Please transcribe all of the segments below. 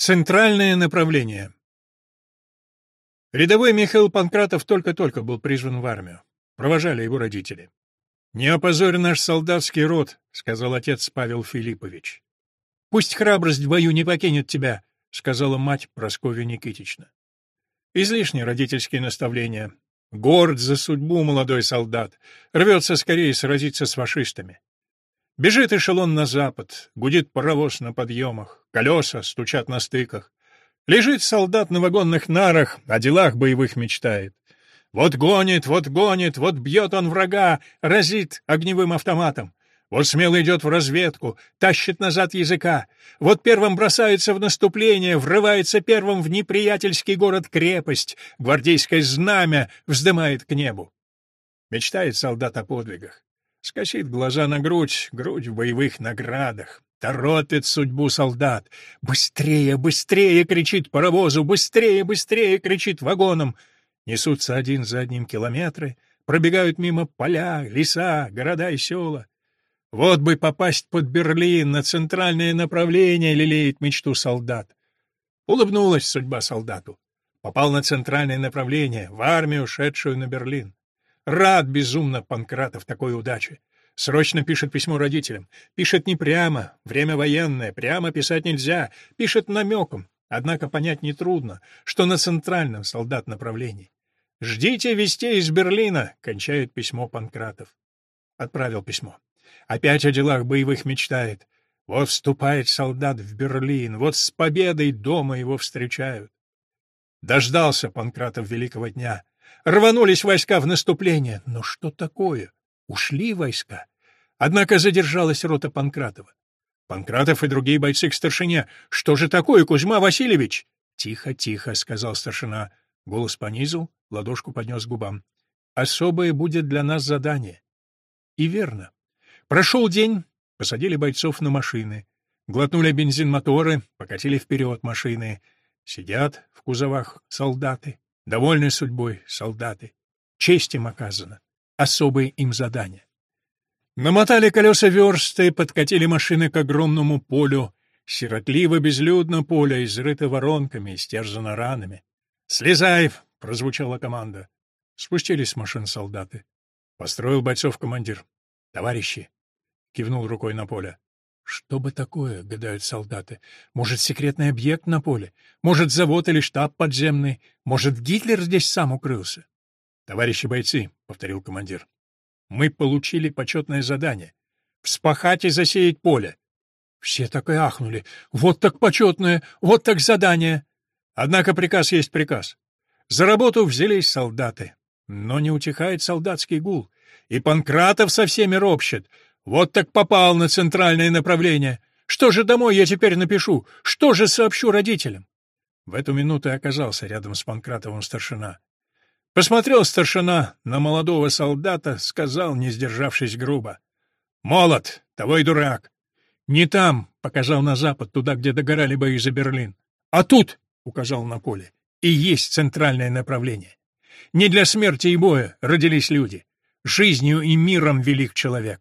Центральное направление. Рядовой Михаил Панкратов только-только был призван в армию. Провожали его родители. «Не опозорь наш солдатский род», — сказал отец Павел Филиппович. «Пусть храбрость в бою не покинет тебя», — сказала мать Прасковья Никитична. Излишние родительские наставления. Горд за судьбу молодой солдат. Рвется скорее сразиться с фашистами. Бежит эшелон на запад, гудит паровоз на подъемах, колеса стучат на стыках. Лежит солдат на вагонных нарах, о делах боевых мечтает. Вот гонит, вот гонит, вот бьет он врага, разит огневым автоматом. Вот смело идет в разведку, тащит назад языка. Вот первым бросается в наступление, врывается первым в неприятельский город-крепость, гвардейское знамя вздымает к небу. Мечтает солдат о подвигах. Скосит глаза на грудь, грудь в боевых наградах. Торопит судьбу солдат. «Быстрее, быстрее!» — кричит паровозу. «Быстрее, быстрее!» — кричит вагоном. Несутся один за одним километры, пробегают мимо поля, леса, города и села. Вот бы попасть под Берлин, на центральное направление лелеет мечту солдат. Улыбнулась судьба солдату. Попал на центральное направление, в армию, шедшую на Берлин. Рад безумно Панкратов такой удачи. Срочно пишет письмо родителям. Пишет не прямо, время военное, прямо писать нельзя. Пишет намеком, однако понять нетрудно, что на центральном солдат направлении. «Ждите вестей из Берлина», — кончает письмо Панкратов. Отправил письмо. Опять о делах боевых мечтает. Вот вступает солдат в Берлин, вот с победой дома его встречают. Дождался Панкратов великого дня. Рванулись войска в наступление. Но что такое? Ушли войска. Однако задержалась рота Панкратова. Панкратов и другие бойцы к старшине. «Что же такое, Кузьма Васильевич?» «Тихо, тихо», — сказал старшина. Голос понизил, ладошку поднес к губам. «Особое будет для нас задание». И верно. Прошел день, посадили бойцов на машины. Глотнули бензин моторы, покатили вперед машины. Сидят в кузовах солдаты. Довольны судьбой солдаты. Честь им оказана. Особое им задание. Намотали колеса версты, подкатили машины к огромному полю. Сиротливо, безлюдно поле, изрыто воронками, истерзано ранами. «Слезай!» — прозвучала команда. Спустились с машин солдаты. Построил бойцов командир. «Товарищи!» — кивнул рукой на поле. Что бы такое, гадают солдаты? Может, секретный объект на поле? Может, завод или штаб подземный? Может, Гитлер здесь сам укрылся? Товарищи бойцы, — повторил командир, — мы получили почетное задание — вспахать и засеять поле. Все так и ахнули. Вот так почетное, вот так задание. Однако приказ есть приказ. За работу взялись солдаты. Но не утихает солдатский гул. И Панкратов со всеми ропщет — вот так попал на центральное направление. Что же домой я теперь напишу? Что же сообщу родителям? В эту минуту оказался рядом с Панкратовым старшина. Посмотрел старшина на молодого солдата, сказал, не сдержавшись грубо. «Молод, того и дурак. Не там», — показал на запад, туда, где догорали бои за Берлин. «А тут», — указал на поле, — «и есть центральное направление. Не для смерти и боя родились люди. Жизнью и миром велик человек.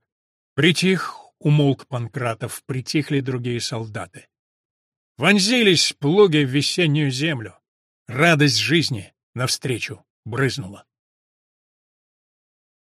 Притих, умолк Панкратов, притихли другие солдаты. Вонзились плуги в весеннюю землю. Радость жизни навстречу брызнула.